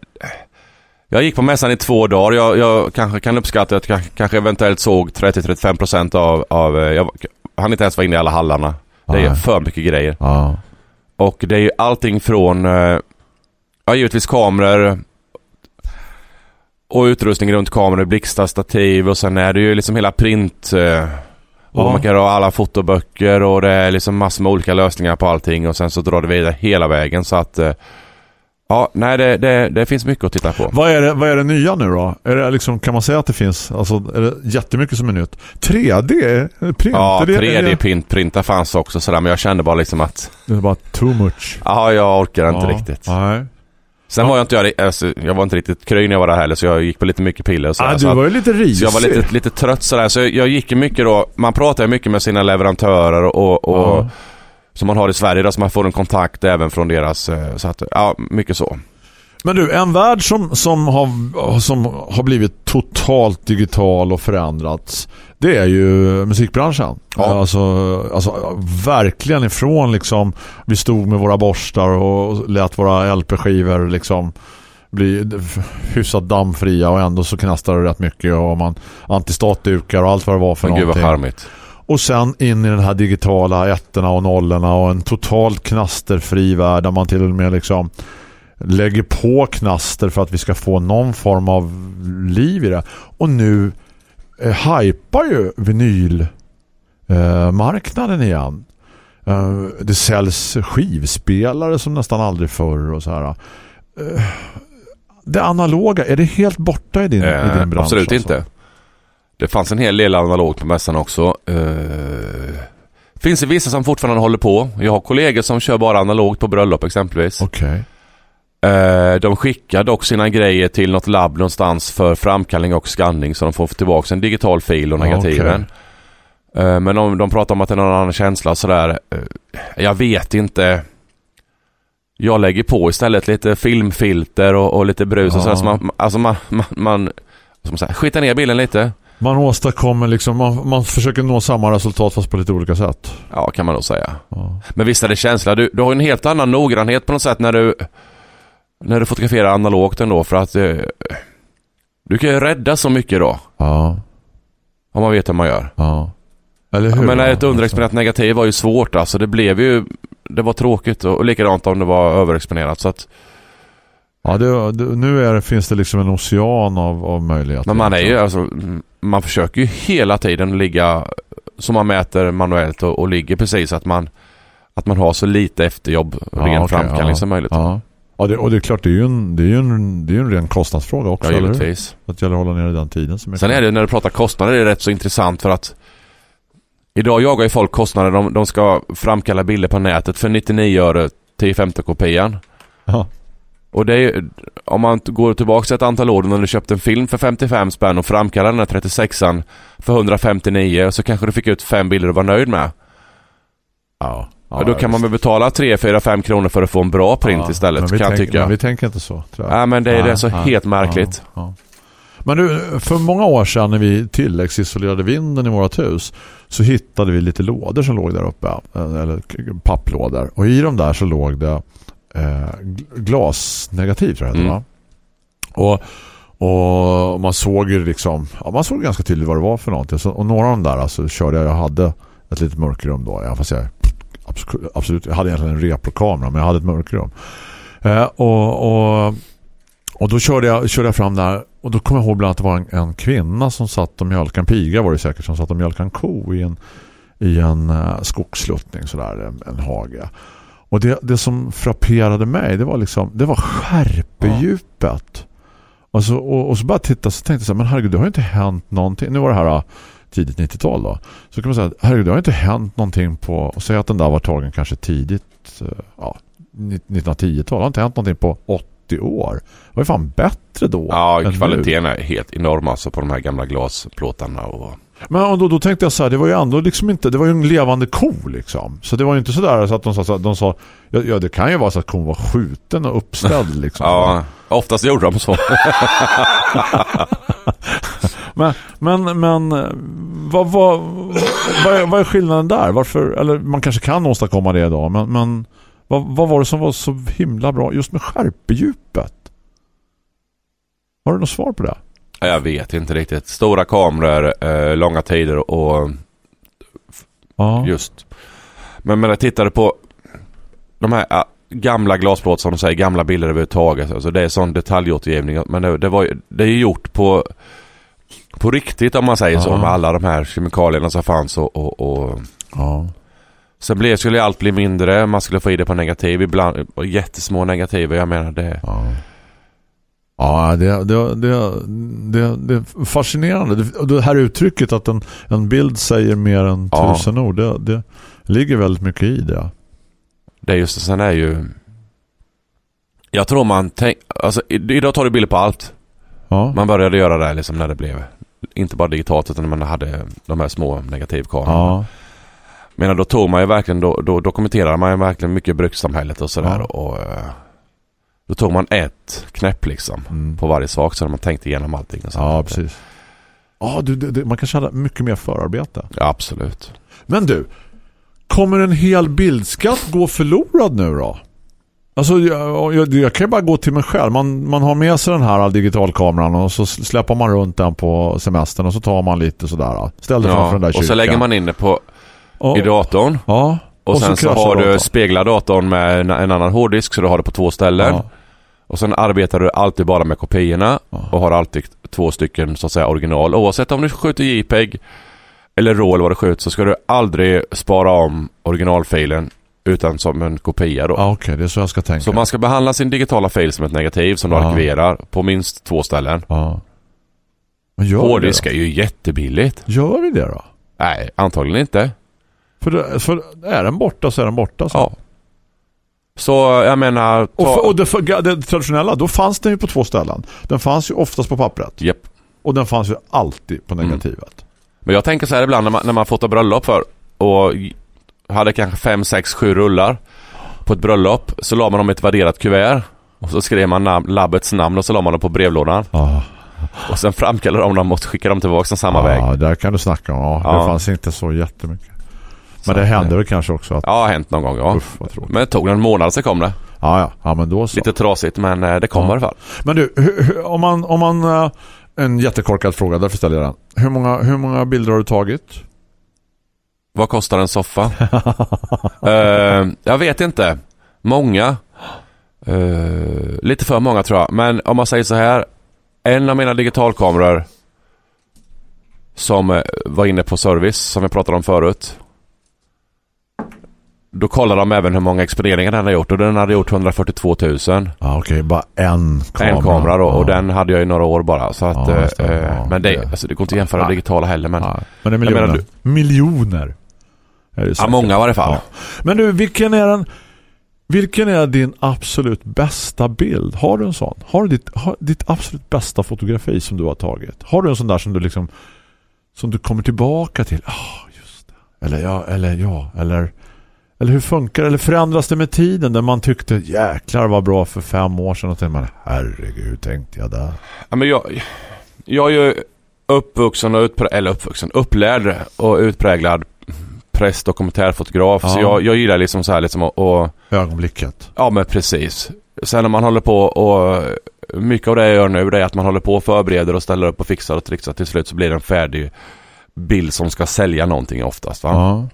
Jag gick på mässan i två dagar. Jag, jag kanske kan uppskatta att jag kanske eventuellt såg 30-35% av... av eh, jag hann inte ens vara inne i alla hallarna. Det är för mycket grejer. ja. Och det är ju allting från... eh, Ja, givetvis kameror. Och utrustning runt kameror, blixtar, stativ och sen är det ju liksom hela print... eh, Och Ja. man kan ha alla fotoböcker och det är liksom massor med olika lösningar på allting och sen så drar det vidare hela vägen så att... eh, Ja, nej det, det, det finns mycket att titta på. Vad är, det, vad är det nya nu då? Är det liksom, kan man säga att det finns alltså, är det jättemycket som är nytt? 3D? Print? Ja, är det, är det, 3D-printar fanns också sådär men jag kände bara liksom att... det bara too much. Ja, jag orkar inte Ja, riktigt. Nej. Sen var jag inte, jag, alltså, jag var inte riktigt kry när jag var där heller så jag gick på lite mycket piller och sådär. Ah, du var ju lite risig. Så jag var lite, lite trött sådär. Så jag, jag gick mycket då, man pratar ju mycket med sina leverantörer och, och Ja. som man har i Sverige då, så man får en kontakt även från deras, eh, så att, ja, mycket så. Men du, en värld som, som, har, som har blivit totalt digital och förändrats det är ju musikbranschen. Ja. Alltså, alltså verkligen ifrån liksom vi stod med våra borstar och lät våra LP-skivor liksom bli hyfsat dammfria och ändå så knastrar det rätt mycket och man antistatdukar och allt vad det var för Men gud vad någonting. charmigt. Och sen in i den här digitala ettorna och nollorna och en totalt knasterfri värld där man till och med liksom lägger på knaster för att vi ska få någon form av liv i det. Och nu eh, hypar ju vinyl eh, igen. Eh, det säljs skivspelare som nästan aldrig förr och så här. Eh, det analoga, är det helt borta i din, i Eh, din bransch? absolut alltså? inte. Det fanns en hel del analogt på mässan också. Eh, finns det vissa som fortfarande håller på. Jag har kollegor som kör bara analogt på bröllop exempelvis. Okej. Eh, de skickar dock sina grejer till något labb någonstans för framkallning och skanning så de får tillbaka en digital fil och negativen. Eh, men de, de pratar om att det är någon annan känsla sådär. Eh, jag vet inte. Jag lägger på istället lite filmfilter och, och lite brus och Ja. sådär. Så man, alltså man, man, man skitar ner bilden lite. Man åstadkommer liksom, man, man försöker nå samma resultat fast på lite olika sätt. Ja, kan man nog säga. Ja. Men visst är det känsla. Du, du har ju en helt annan noggrannhet på något sätt när du när du fotograferar analogt ändå för att eh, du kan ju rädda så mycket då. Ja. Om man vet hur man gör. Ja. Eller Ja, hur? men ett Ja, underexponerat negativ var ju svårt alltså. Det blev ju... Det var tråkigt och, och likadant om det var överexponerat. Så att, Ja, det, det, nu är finns det liksom en ocean av, av möjligheter. men man är ju alltså... mm, Man försöker ju hela tiden ligga som man mäter manuellt och, och ligger precis att man... Att man har så lite efterjobb Ja, ren okej, framkallning ja. som möjligt. Ja. Ja, det, och det är klart, det är ju en, det är ju en, det är en ren kostnadsfråga också. Ja, givetvis. Att gäller att hålla ner den tiden. Som Sen är det när du pratar kostnader det är rätt så intressant för att Idag jagar ju folk kostnader. De, de ska framkalla bilder på nätet för 99 öre 10-15 kopian. Ja. Och det är om man går tillbaka ett antal år när du köpte en film för 55 spänn och framkallade den här 36an för 159 så kanske du fick ut fem bilder och var nöjd med. Ja. Och då kan man väl betala 3, 4, 5 kronor för att få en bra print Ja, istället kan jag tycka. Vi tänker inte så, tror jag. Ja men det är det så helt märkligt. Ja, ja. Men du, för många år sedan när vi tilläggsisolerade vinden i vårt hus så hittade vi lite lådor som låg där uppe. eh, Eller papplådor. Och i de där så låg det eh, gl- glasnegativ tror jag det Mm. va? Och, och man såg ju liksom ja, man såg ganska tydligt vad det var för någonting. Så, och några av de där alltså, körde jag, jag hade ett litet mörkrum då. Ja, fast jag, absolut, absolut, jag hade egentligen en reprokamera men jag hade ett mörkrum. Eh, och, och och då körde jag, körde jag fram där och då kommer jag ihåg bland att det var en, en kvinna som satt och mjölkade en piga var det säkert som satt och mjölkade en ko i en, i en uh, skogssluttning sådär, en, en hage. Och det, det som frapperade mig det var liksom det var skärpedjupet Och så, och, och så bara titta så tänkte jag så här, men herregud det har ju inte hänt någonting. Nu var det här tidigt 90-tal då. Så kan man säga, herregud det har inte hänt någonting på, och säga att den där var tagen kanske tidigt, eh, ja, 1910-tal. Det har inte hänt någonting på 80 år. Det var ju fan bättre då. Ja, än nu. kvaliteten är helt enorm alltså på de här gamla glasplåtarna och... Men då, då tänkte jag så här, det var ju ändå liksom inte, det var ju en levande ko liksom. Så det var ju inte så där så att de sa, så att de sa ja, ja det kan ju vara så att kon var skjuten och uppställd liksom. Ja, oftast gjorde de så. Men, men, men vad, vad, vad, är, vad är skillnaden där? Varför, eller man kanske kan åstadkomma det idag, men, men vad, vad var det som var så himla bra just med skärpedjupet? Har du något svar på det? Jag vet inte riktigt. Stora kameror, eh, långa tider och Ja. just. Men när jag tittade på de här ah, gamla glasplåtar som de säger, gamla bilder överhuvudtaget. Alltså det är sån detaljåtergivning. Men det, det, var, det är gjort på, på riktigt om man säger så. Ja. Med alla de här kemikalierna som fanns och, och, och ja. Sen blev, skulle allt bli mindre. Man skulle få i det på negativ. Ibland jättesmå negativ. Jag menar det. Ja, ja det, det, det, det, det är fascinerande. Det, här uttrycket att en, en bild säger mer än Ja. tusen ord, det, det ligger väldigt mycket i det. Det är just det. Sen är ju... Jag tror man tänk, alltså idag tar du bilder på allt. Ja. Man började göra det liksom när det blev inte bara digitalt utan när man hade de här små negativkamerorna. Ja. Men då tog man ju verkligen, då, då dokumenterade man ju verkligen mycket brukssamhället och sådär. Ja. Och, eh, då tog man ett knäpp liksom Mm. på varje sak så man tänkte igenom allting. Och. Ja, precis. Ja, du, det, man kanske hade mycket mer förarbete. Ja, absolut. Men du, kommer en hel bildskatt gå förlorad nu då? Alltså jag, jag, jag kan ju bara gå till mig själv. Man, man har med sig den här digitalkameran och så släpper man runt den på semestern och så tar man lite sådär. Ställ dig framför den där och så kyrkan. lägger man in det på, Ja. i datorn. Ja. Och, Och så sen så, kraschar har du speglar datorn med en, en annan hårddisk så du har det på två ställen. Ja. Och sen arbetar du alltid bara med kopiorna och har alltid två stycken så att säga original. Oavsett om du skjuter JPEG eller RAW eller vad du skjuter så ska du aldrig spara om originalfilen utan som en kopia då. Ja, okej. det är så jag ska tänka. Så man ska behandla sin digitala fil som ett negativ som du Ja. arkiverar på minst två ställen. Ja. Men gör Hårddisk är ju jättebilligt. Gör vi det då? Nej, antagligen inte. För, det, för är den borta så är den borta. Så. Ja. Så jag menar... Ta... Och, för, och det, för, det traditionella, då fanns den ju på två ställen. Den fanns ju oftast på pappret. Japp. Och den fanns ju alltid Mm. på negativet. Men jag tänker så här ibland när man, när man fotar bröllop för och hade kanske fem, sex, sju rullar på ett bröllop så la man dem i ett värderat kuvert och så skrev man nam- labbets namn och så la man dem på brevlådan Ja, och sen framkallade de dem och skickade dem tillbaka som samma väg. ja där kan du snacka om. Ja. Det fanns inte så jättemycket. Så Men det att, hände eh, väl kanske också att... Ja, har hänt någon gång ja. Uff. Men det tog en månad så kom det. Ja, ja. ja, men då så. Lite trasigt men eh, det kom Ja. i alla fall. Men du, om man... Om man eh, en jättekorkad fråga, därför ställer jag den. Hur många, hur många bilder har du tagit? Vad kostar en soffa? Eh, jag vet inte. Många. Eh, lite för många tror jag. Men om man säger så här. En av mina digitalkameror som eh, var inne på service som vi pratade om förut. Då kollade de även hur många exponeringar den hade gjort och den hade gjort 142 000. Ja, okej. Bara en kamera. En kamera då och Ja. den hade jag i några år bara. Så att, just det. eh, men det, Alltså, det går inte att jämföra Nej. digitala heller. Men, men det är miljoner. menar, Miljoner. Det ja, många i varje fall. Ja. Men du, vilken är den vilken är din absolut bästa bild? Har du en sån? Har du ditt, har, ditt absolut bästa fotografi som du har tagit? Har du en sån där som du liksom som du kommer tillbaka till? Ja, just det. Eller ja, eller ja, eller eller hur funkar det? Eller förändras det med tiden där man tyckte jäklar vad bra för fem år sedan och tänkte man herregud hur tänkte jag där? Ja, men jag, jag är ju uppvuxen och utprä- eller uppvuxen, upplärd och utpräglad press dokumentärfotograf. Så Ja. jag, jag gillar liksom så här liksom och, och Ögonblicket. ja men precis. Sen när man håller på och mycket av det jag gör nu det är att man håller på och förbereder och ställer upp och fixar och trixar. Till slut så blir det en färdig bild som ska sälja någonting oftast. Va? Ja.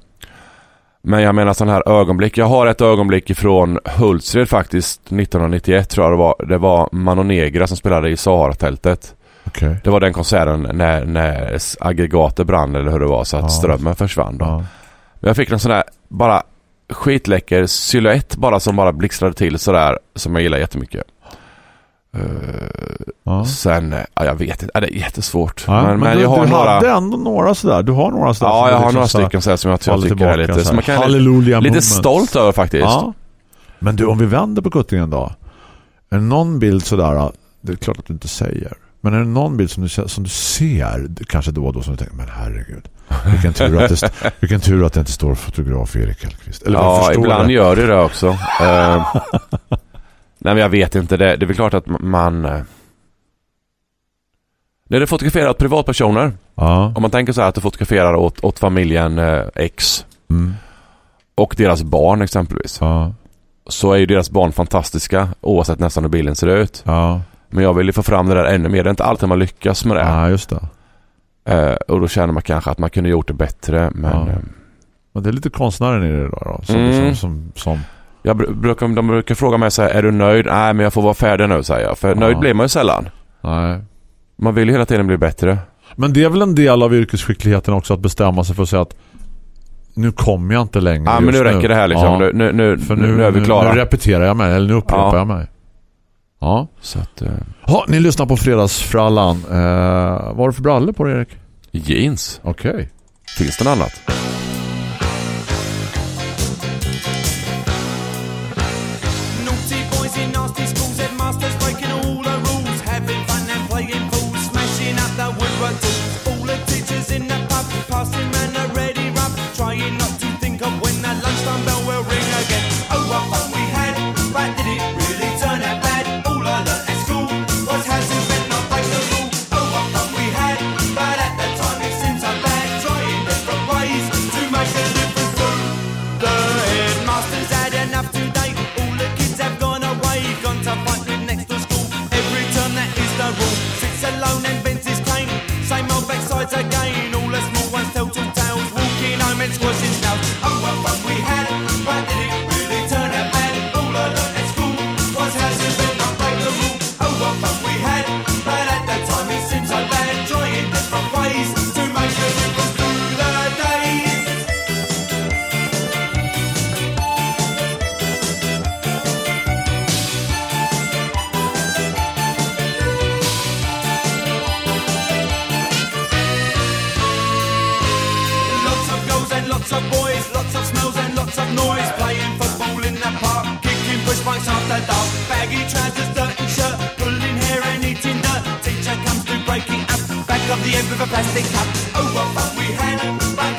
Men jag menar sån här ögonblick. Jag har ett ögonblick ifrån Hultsfred faktiskt 1991 tror jag det var. Det var Mano Negra som spelade i Sahara-tältet. Okej. Det var den konserten när, när aggregatet brann eller hur det var så att Ja. strömmen försvann. Då. Ja. Jag fick en sån där bara skitläcker silhuett bara som bara blixtrade till sådär som jag gillar jättemycket. Ja. Sen, eh, ja, jag vet inte, ja, det är jättesvårt. Ja, men, men, du, jag har du några... hade ändå några sådär. Du har några sådär. Ja, jag har några stycken så här som jag, jag tycker är lite, som man kan Halleluja lite stolt över faktiskt. Ja. Men du, om vi vänder på kuttingen då. Är det någon bild sådär, det är klart att du inte säger. Men är det någon bild som du, som du ser kanske då och då som du tänker, men herregud. Vilken tur att det, vilken tur att det inte står fotograf Erik Hellqvist. Eller Ja, ibland det. gör det det också. Eh, nej, men jag vet inte. Det, det är väl klart att man... eh, När du fotograferar åt privatpersoner, Ja. om man tänker så här att du fotograferar åt, åt familjen eh, X Mm. och deras barn exempelvis, Ja. så är ju deras barn fantastiska oavsett nästan hur bilden ser ut. Ja. Men jag vill ju få fram det där ännu mer. Det är inte alltid man lyckas med det. ja, just det. Eh, och då känner man kanske att man kunde gjort det bättre. Men Ja. eh, Men det är lite konstnären i det då. som, Mm. som, som, som, jag br- brukar, de brukar fråga mig så här, är du nöjd? Nej, men jag får vara färdig nu, säger jag. För Ja. nöjd blir man ju sällan. nej. Man vill ju hela tiden bli bättre. Men det är väl en del av yrkesskickligheten också att bestämma sig för att säga att nu kommer jag inte längre Ja, men nu räcker det här liksom. Ja. Nu, nu, nu, För nu, nu är vi klara. Nu repeterar jag mig, eller nu upprepar Ja. jag mig. Ja. Så att, eh, Ha, ni lyssnar på Fredagsfrallan. Eh, vad har du för brallor på dig, Erik? Jeans. Okej. Finns det något annat? Of the end with a plastic cup. Oh, what fun we had,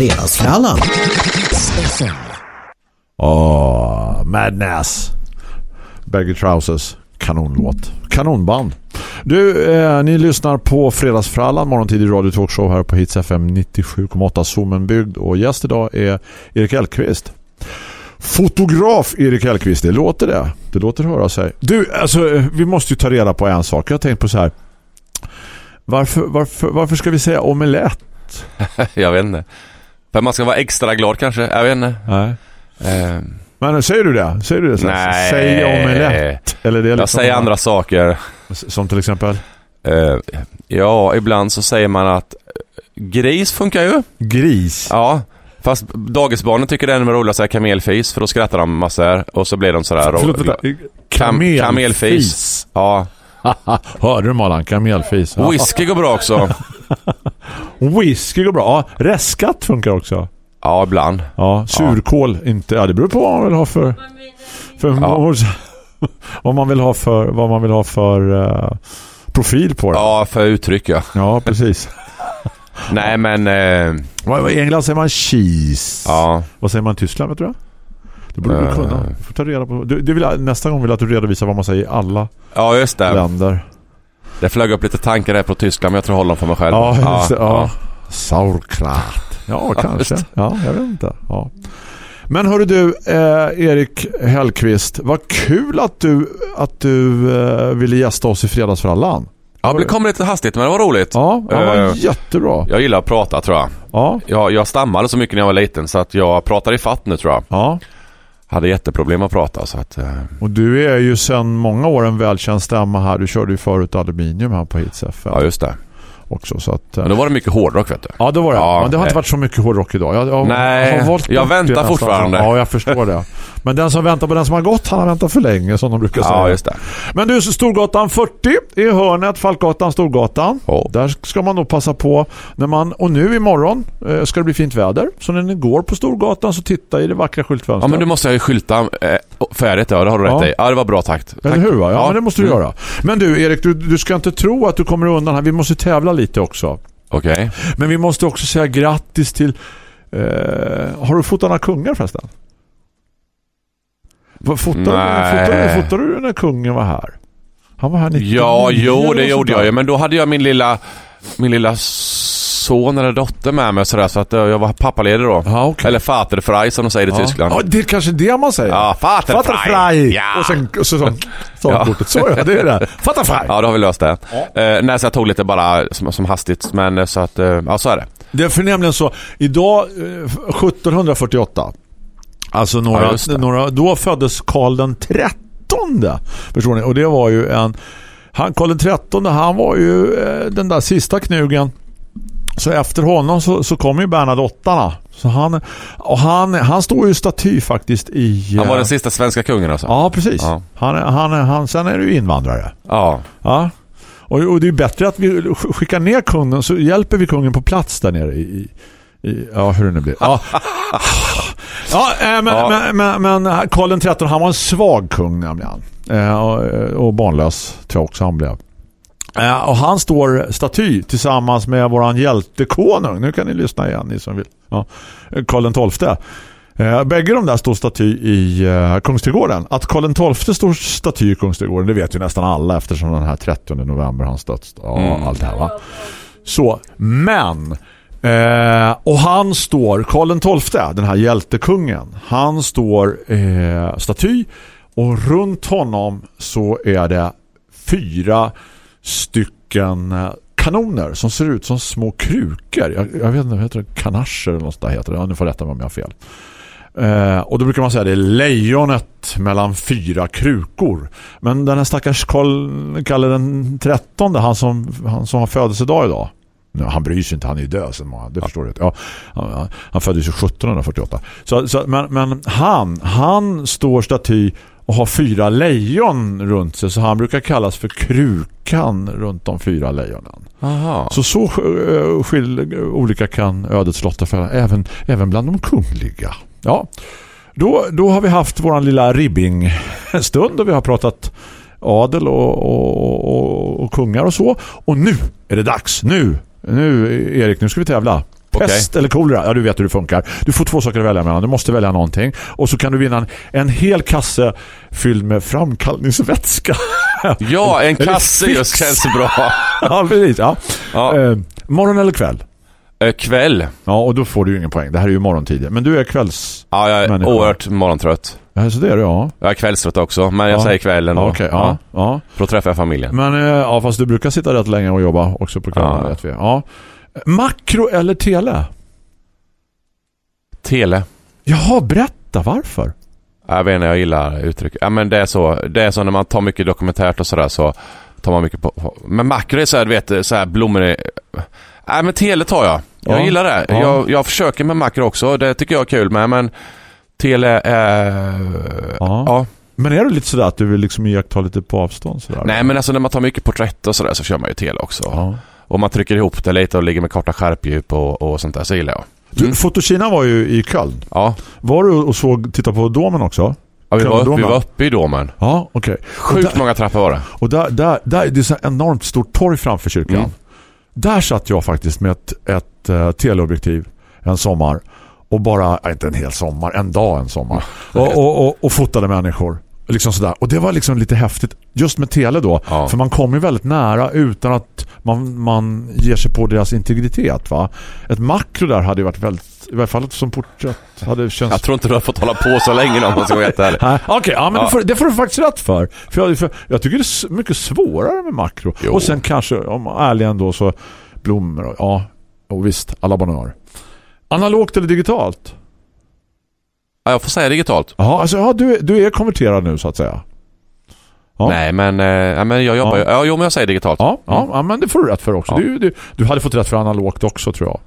Fredagsfrallan. Åh, Madness. Baggy Trousers. Kanonlåt. Kanonband. Du, eh, ni lyssnar på Fredagsfrallan, morgontid i Radio Talkshow här på Hits FM 97,8 Sommenbygd. Och gäst idag är Erik Hellqvist. Fotograf Erik Hellqvist, det låter det. Det låter höra sig. Du, alltså, vi måste ju ta reda på en sak. Jag har tänkt på så här. Varför, varför, varför ska vi säga omelett? jag vet inte. För man ska vara extra glad kanske. Jag vet inte. Nej. Eh, Men säger du det? Säger du det? Så? Nej. Säg omelett. Eller det är jag liksom säger andra saker. Som till exempel? Eh, ja, ibland så säger man att eh, gris funkar ju. Gris. Ja. Fast dagisbarnen tycker det är ännu roligare att säga kamelfis för då skrattar de massor och så blir de sådär. Förlåt, vänta. Kam- kamelfis. Ja. Hörde du Malan? Kamelfis. Ja. Whisky går bra också. Whisky går bra. Ja, reskat funkar också. Ja, ibland. Ja, surkål inte. Ja, det beror på vad man vill ha för... för Ja. vad man vill ha för, vad man vill ha för eh, profil på det. Ja, för uttryck ja. Ja, precis. Nej men, eh, I England säger man cheese. ja. Vad säger man i Tyskland, vet du det? Borde du Eh. kunna. Du får ta reda på. Du, det vill nästa gång vill jag att du redovisar vad man säger i alla Ja, just det. länder. Det flög upp lite tankar där på Tyskland men jag tror håller dem för mig själv. Ja, just det. Ja. Sauerkraut. Ja, kanske. Ja, jag vet inte. Ja. Men hörru du, eh, Erik Hellqvist, vad kul att du, att du eh, ville gästa oss i Fredagsfrallan. Ja, det kom lite hastigt men det var roligt. Ja, det var Eh. jättebra. Jag gillar att prata tror jag. Ja, jag. Jag stammade så mycket när jag var liten så att jag pratar i fatt nu tror jag. ja. Hade jätteproblem att prata så att... Eh, Och du är ju sedan många år en välkänd stämma här. Du körde ju förut aluminium här på Hits FM ja, just det. Också. Så att, Men då var det mycket hårdrock vet du. Ja, det var det. Ja, men det har inte varit så mycket hårdrock idag. Jag, jag, Nej, jag väntar fortfarande. Ja, jag förstår det. Men den som väntar på den som har gått, han har väntat för länge som de brukar säga. Ja, just det. Men du, Storgatan 40 i hörnet, Falkgatan, Storgatan. Ja. Där ska man då passa på när man, och nu imorgon eh, ska det bli fint väder. Så när ni går på Storgatan så titta i det vackra Ja skyltfönstret. men du måste jag ju skylta eh, färdigt ja, det har du rätt Ja. i. Ja det var bra takt. Eller hur va? Ja, men det måste du Mm. göra. Men du Erik, du, du ska inte tro att du kommer undan här. Vi måste tävla lite också. Okej. Men vi måste också säga grattis till... Eh, har du fotat några kungar förresten? Vad, Fotar, Nej. fotar, fotar du när kungen var här? Han var här 99 Ja, jo det gjorde jag. Men då hade jag min lilla, min lilla son eller dotter med mig och sådär. Så att eh, jag var pappaledig då. Ja, okej. Eller Vaterfrei som de säger i ja. Tyskland. Ja, det är kanske det man säger. Ja, Vaterfrei. Vaterfrei. Ja. Och sen och så, så, så, Ja. kortet. Så ja, det är det. Vaterfrei. Ja, då har vi löst det. Eh, nej, så jag tog lite bara som, som hastigt. Men eh, så att, eh, ja så är det. Det är för nämligen så, idag eh, 1748 alltså några, Ja, några då föddes Karl den trettonde förstår ni, och det var ju en han, Karl den trettonde, han var ju eh, den där sista knugen så efter honom så, så kom ju Bernadottarna så han, och han, han står ju staty faktiskt i Han var eh, den sista svenska kungen alltså. Ja, precis. Ja. Han, han, han, sen är ju invandrare. Ja. Ja. Och, och det är bättre att vi sk- skickar ner kungen så hjälper vi kungen på plats där nere i, i, i ja hur det nu blir. Ja, ja, eh, men, Ja. Men, men, men Karl XIII han var en svag kung nämligen. Eh, och, och barnlös tror jag också han blev. Eh, och han står staty tillsammans med våran hjältekonung. Nu kan ni lyssna igen ni som vill. Ja. Karl XII. Eh, bägge de där står staty i eh, Kungsträdgården. Att Karl XII står staty i Kungsträdgården det vet ju nästan alla eftersom den här 30 november han stöts. Ja, Mm. allt det här va. Så, men eh, och han står, Karl XII, den här hjältekungen, han står eh, staty och runt honom så är det fyra stycken eh, kanoner som ser ut som små krukor. Jag, jag vet inte, heter det? Kanascher eller något sånt där heter det. Ja, nu får rätta mig om jag har fel. Eh, och då brukar man säga det är lejonet mellan fyra krukor. Men den här stackars Karl, Kalle den trettonde, han som, han som har födelsedag idag. Nu, han bryr sig inte, han är ju död sen många, det förstår du. Ja, han, han- han föddes ju 1748. Så, så, men, men han, han står staty och har fyra lejon runt sig så han brukar kallas för krukan runt de fyra lejonen. Aha. Så så eh, skil, olika kan ödets lotter för även, även bland de kungliga. Ja, då, då har vi haft våran lilla ribbing-stund och vi har pratat adel och, och, och, och kungar och så. Och nu är det dags. Nu, nu Erik, nu ska vi tävla. Pest eller kolera, ja du vet hur det funkar. Du får två saker att välja mellan. Du måste välja någonting. Och så kan du vinna en, en hel kasse fylld med framkallningsvätska. Ja, en kasse just känns bra. ja, precis. Ja. Ja. Eh, morgon eller kväll? Eh, kväll. Ja, och då får du ju ingen poäng. Det här är ju morgontider. Men du är kvälls... Ja, jag är Människa. oerhört morgontrött. Ja, så det är det, ja. Jag är kvällstrött också, men jag Ja. säger kväll ändå. Ja, okej, ja. ja. För då träffar jag familjen. Men eh, ja, fast du brukar sitta rätt länge och jobba också på kvällen, Ja. vet vi. Ja. Makro eller tele? Tele. Jaha, berätta varför. Jag vet inte, jag gillar uttryck. Ja, men det är så. Det är så när man tar mycket dokumentärt och sådär så tar man mycket på... Men makro är så här, du vet, så här blommor är... Nej, men tele tar jag. Jag Ja. gillar det. Ja. Jag, jag försöker med makro också. Det tycker jag är kul med, men tele är... Ja. ja. Men är du lite sådär att du vill liksom iaktta lite på avstånd sådär? Nej, men alltså när man tar mycket porträtt och sådär så kör man ju tele också. Ja. Och man trycker ihop det lite och ligger med korta skärpdjup och, och sånt där, så gillar jag. Du, Mm. Fotokina var ju i Köln. Ja, Var du och såg, titta på domen också? ja vi, var, uppe- vi var uppe i domen. Ja, okej. Sjukt många trappor var det. Och där, där, där det är så enormt stort torg framför kyrkan. Mm. Där satt jag faktiskt med ett, ett uh, teleobjektiv en sommar. Och bara, inte en hel sommar, en dag en sommar. Och, och, och, och fotade människor. Liksom sådär. Och det var liksom lite häftigt. Just med tele då. Ja. För man kommer ju väldigt nära utan att man, man ger sig på deras integritet. Va? Ett makro där hade ju varit väldigt, i alla fall som porträtt hade känts Jag tror inte du har fått hålla på så länge om man ska vara ärlig. Nej, Okej, ja, men Ja. Det, får, det får du faktiskt rätt för. För jag, för jag tycker det är mycket svårare med makro. Jo. Och sen kanske, om ärligen då, så blommor och, ja, och visst, alla bonheur. Analogt eller digitalt? Ja, jag får säga digitalt. Ja, alltså, ja du, du är konverterad nu så att säga. Ja. Nej, men, eh, ja, men jag jobbar Ja. ju... Ja, jo, men jag säger digitalt. Ja, ja, ja, men det får du rätt för också. Ja. Du, du, du hade fått rätt för analogt också tror jag.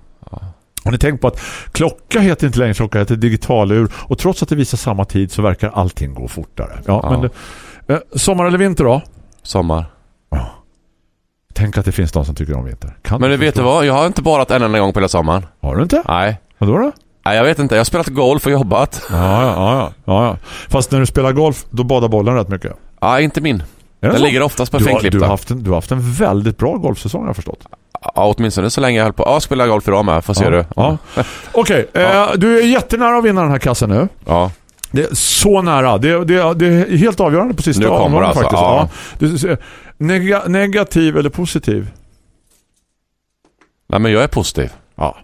Har ni tänkt på att klocka heter inte längre klocka, heter digitalur. Och trots att det visar samma tid så verkar allting gå fortare. Ja, Ja. Men det, eh, sommar eller vinter då? Sommar. Tänk att det finns de som tycker om vinter. Kan Men du vet du vad? Jag har inte badat en enda gång på hela sommaren. Har du inte? Nej. Vadå då? Nej, jag vet inte. Jag har spelat golf och jobbat. Ja, ja, ja, ja. Fast när du spelar golf, då badar bollen rätt mycket. Ja, inte min. Den så? ligger oftast på har, du, har haft en, du har haft en väldigt bra golfsäsong har jag förstått. Ja, åtminstone så länge jag höll på. Ja, spelar golf idag med. Får se ja. du. Ja. Okej, eh, du är jättenära att vinna den här kassen nu. Ja. Det är så nära. Det, det, det är helt avgörande på sista Nu kommer omgången alltså, faktiskt. ja. Ja. Du, nega, negativ eller positiv? Nej, men jag är positiv. Ja.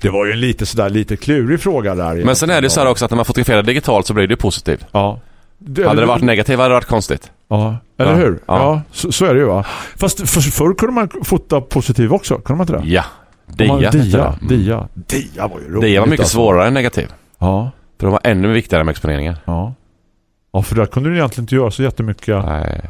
Det var ju en lite sådär lite klurig fråga där. Men sen är det så här också att när man fotograferar digitalt så blir det ju positivt. Ja. Det, Hade det varit negativt hade det varit konstigt. Ja, eller Ja. hur? Ja, Ja. så, så är det ju va. Fast för, förr kunde man fota positiv också, kunde man inte det? Ja. Om man- Dia. Dia, det. Mm. dia. Dia var ju roligt. Dia var mycket alltså. svårare än negativ. Ja, För de var ännu viktigare med exponeringen. ja. Ja, för där kunde du egentligen inte göra så jättemycket Nej.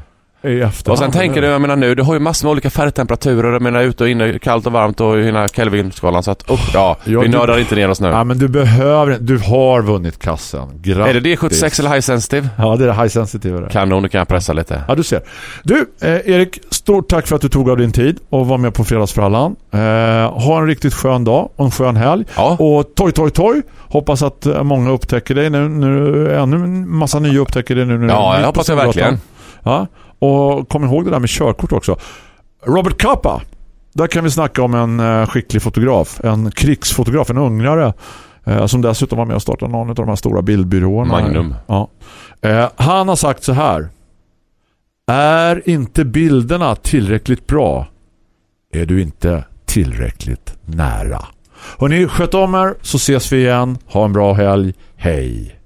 I efterhand. Och sen tänker du, jag menar nu, du har ju massor med olika färgtemperaturer. Jag menar ute och inne, kallt och varmt och hela Kelvin-skalan. Så att, upp, ja, Ja, vi du- nördar inte ner oss nu. Ja, men du behöver Du har vunnit kassen. Grattis. Är det D76 eller High Sensitive? Ja, det är det high sensitive där. Kanon, du kan jag pressa lite. Ja, du ser. Du, eh, Erik, stort tack för att du tog av din tid och var med på Fredagsfrallan. Eh, ha en riktigt skön dag och en skön helg. Ja. Och toj, toj, toj. Hoppas att eh, många upptäcker dig nu. nu ännu en massa nya upptäcker dig nu. nu Ja, jag hoppas jag verkligen. Ja, och kom ihåg det där med körkort också. Robert Capa. Där kan vi snacka om en eh, skicklig fotograf. En krigsfotograf, en ungrare. Eh, som dessutom var med och startade någon av de här stora bildbyråerna. Magnum. Ja. Eh, han har sagt så här. Är inte bilderna tillräckligt bra är du inte tillräckligt nära. Hörrni, sköt om er så ses vi igen. Ha en bra helg. Hej!